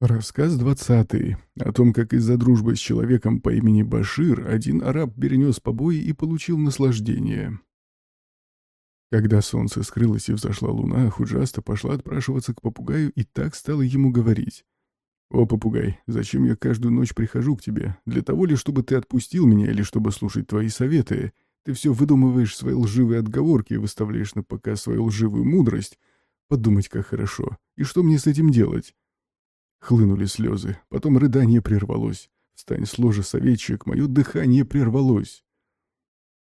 Рассказ двадцатый. О том, как из-за дружбы с человеком по имени Башир один араб перенес побои и получил наслаждение. Когда солнце скрылось и взошла луна, Худжаста пошла отпрашиваться к попугаю и так стала ему говорить. «О, попугай, зачем я каждую ночь прихожу к тебе? Для того ли, чтобы ты отпустил меня или чтобы слушать твои советы? Ты все выдумываешь свои лживые отговорки и выставляешь на показ свою лживую мудрость. Подумать, как хорошо. И что мне с этим делать?» Хлынули слезы, потом рыдание прервалось. «Встань с ложа, советчик, мое дыхание прервалось!»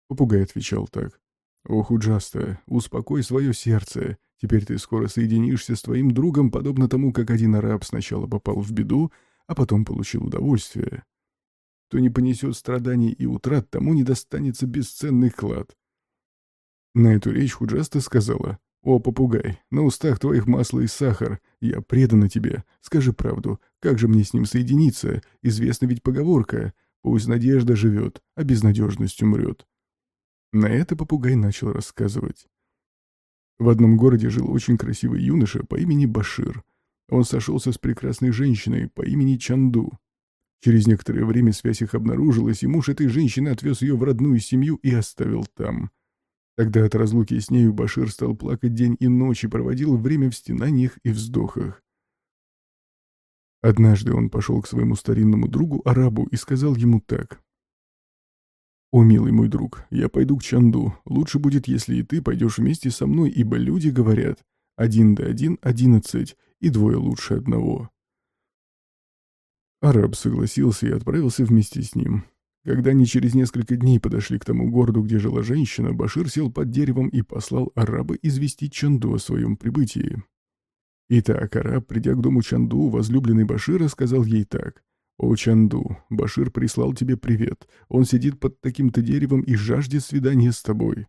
Попугай отвечал так. «Ох, Уджаста, успокой свое сердце. Теперь ты скоро соединишься с твоим другом, подобно тому, как один араб сначала попал в беду, а потом получил удовольствие. Кто не понесет страданий и утрат, тому не достанется бесценный клад». На эту речь Худжаста сказала, «О, попугай, на устах твоих масло и сахар. Я предана тебе. Скажи правду. Как же мне с ним соединиться? Известна ведь поговорка. Пусть надежда живет, а безнадежность умрет». На это попугай начал рассказывать. В одном городе жил очень красивый юноша по имени Башир. Он сошелся с прекрасной женщиной по имени Чанду. Через некоторое время связь их обнаружилась, и муж этой женщины отвез ее в родную семью и оставил там. Тогда от разлуки с нею Башир стал плакать день и ночь и проводил время в стенаниях и вздохах. Однажды он пошел к своему старинному другу, арабу, и сказал ему так. «О, милый мой друг, я пойду к Чанду. Лучше будет, если и ты пойдешь вместе со мной, ибо люди говорят, один да один — одиннадцать, и двое лучше одного». Араб согласился и отправился вместе с ним. Когда они через несколько дней подошли к тому городу, где жила женщина, Башир сел под деревом и послал араба известить Чанду о своем прибытии. Итак, араб, придя к дому Чанду, возлюбленный Башира, сказал ей так. «О, Чанду, Башир прислал тебе привет. Он сидит под таким-то деревом и жаждет свидания с тобой».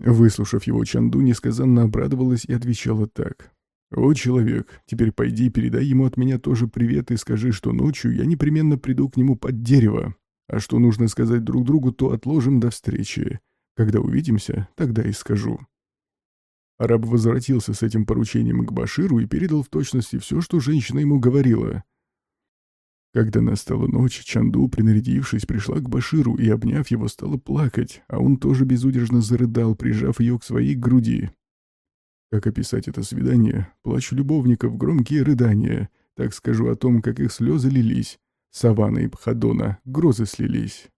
Выслушав его, Чанду несказанно обрадовалась и отвечала так. «О, человек, теперь пойди передай ему от меня тоже привет и скажи, что ночью я непременно приду к нему под дерево. А что нужно сказать друг другу, то отложим до встречи. Когда увидимся, тогда и скажу». Араб возвратился с этим поручением к Баширу и передал в точности все, что женщина ему говорила. Когда настала ночь, Чанду, принарядившись, пришла к Баширу и, обняв его, стала плакать, а он тоже безудержно зарыдал, прижав ее к своей груди. Как описать это свидание? Плач любовников, громкие рыдания. Так скажу о том, как их слезы лились. Савана и Бхадона, грозы слились.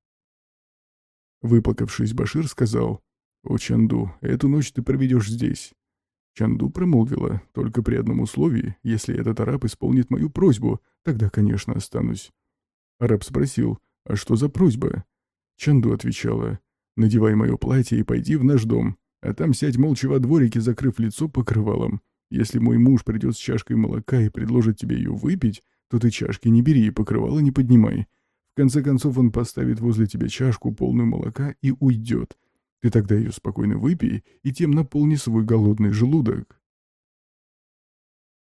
Выплакавшись, Башир сказал, «О, Чанду, эту ночь ты проведешь здесь». Чанду промолвила, только при одном условии, если этот араб исполнит мою просьбу, тогда, конечно, останусь. Араб спросил, «А что за просьба?» Чанду отвечала, «Надевай мое платье и пойди в наш дом. А там сядь молча во дворике, закрыв лицо покрывалом. Если мой муж придет с чашкой молока и предложит тебе ее выпить, то ты чашки не бери и покрывало не поднимай. В конце концов он поставит возле тебя чашку, полную молока, и уйдет. Ты тогда ее спокойно выпей и тем наполни свой голодный желудок.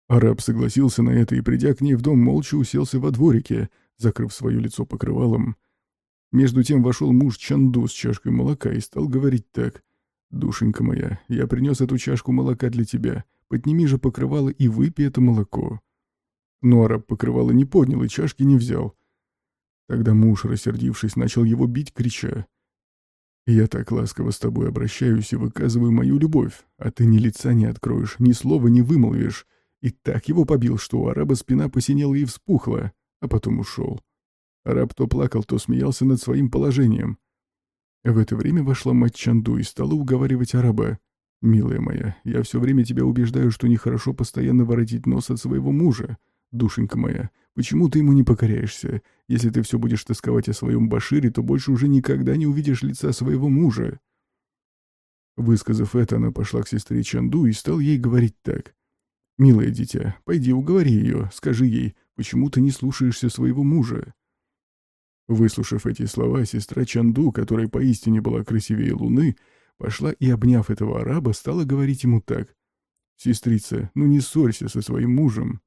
Араб согласился на это и, придя к ней в дом, молча уселся во дворике, закрыв свое лицо покрывалом. Между тем вошел муж Чанду с чашкой молока и стал говорить так. «Душенька моя, я принес эту чашку молока для тебя. Подними же покрывало и выпей это молоко». Но араб покрывало не поднял и чашки не взял. Тогда муж, рассердившись, начал его бить, крича. «Я так ласково с тобой обращаюсь и выказываю мою любовь, а ты ни лица не откроешь, ни слова не вымолвишь». И так его побил, что у араба спина посинела и вспухла, а потом ушел. Араб то плакал, то смеялся над своим положением. В это время вошла мать Чанду и стала уговаривать араба. «Милая моя, я все время тебя убеждаю, что нехорошо постоянно воротить нос от своего мужа. Душенька моя, почему ты ему не покоряешься? Если ты все будешь тосковать о своем Башире, то больше уже никогда не увидишь лица своего мужа». Высказав это, она пошла к сестре Чанду и стал ей говорить так. «Милое дитя, пойди уговори ее, скажи ей, почему ты не слушаешься своего мужа?» Выслушав эти слова, сестра Чанду, которая поистине была красивее луны, пошла и, обняв этого араба, стала говорить ему так. «Сестрица, ну не ссорься со своим мужем».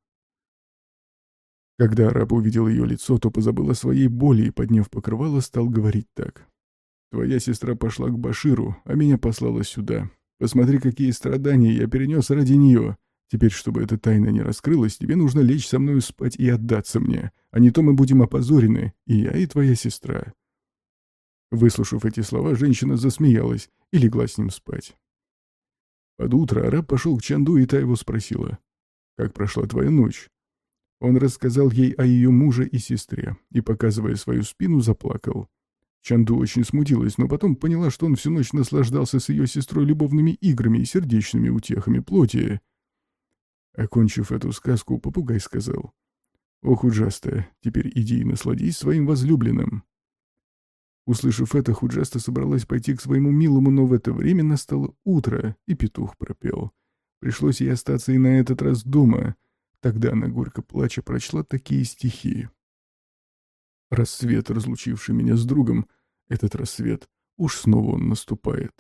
Когда араб увидел ее лицо, то позабыл о своей боли и, подняв покрывало, стал говорить так. «Твоя сестра пошла к Баширу, а меня послала сюда. Посмотри, какие страдания я перенес ради нее. Теперь, чтобы эта тайна не раскрылась, тебе нужно лечь со мною спать и отдаться мне, а не то мы будем опозорены, и я, и твоя сестра». Выслушав эти слова, женщина засмеялась и легла с ним спать. Под утро араб пошел к Чанду, и та его спросила, «Как прошла твоя ночь?» Он рассказал ей о ее муже и сестре, и, показывая свою спину, заплакал. Чанду очень смутилась, но потом поняла, что он всю ночь наслаждался с ее сестрой любовными играми и сердечными утехами плоти. Окончив эту сказку, попугай сказал, «Ох, Худжаста, теперь иди и насладись своим возлюбленным». Услышав это, Худжаста собралась пойти к своему милому, но в это время настало утро, и петух пропел. Пришлось ей остаться и на этот раз дома. Тогда она, горько плача, прочла такие стихи. Рассвет, разлучивший меня с другом, этот рассвет, уж снова он наступает.